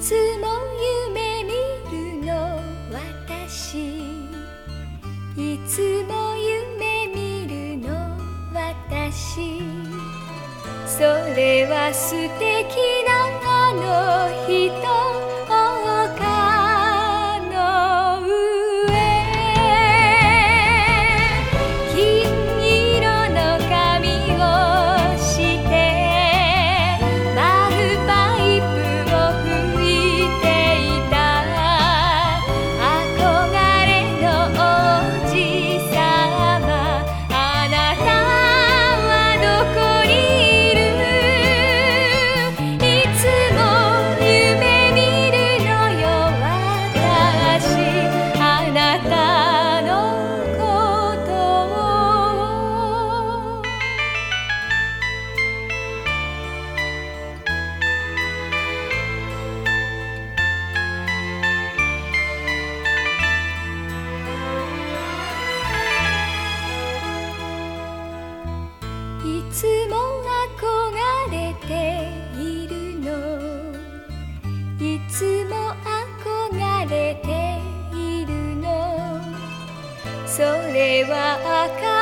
つも夢見るの私。いつも夢見るの私。それは素敵なあの人。つも憧れているの。いつも憧れているの。それは赤